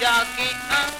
जाके अंग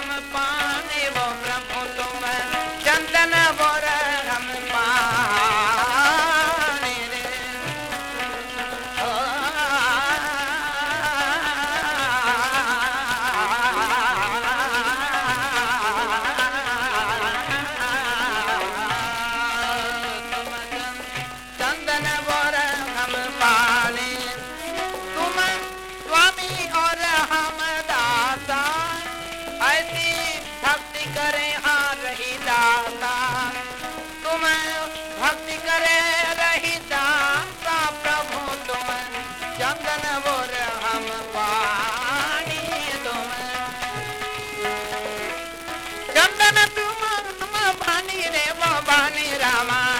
I need Pani Rama.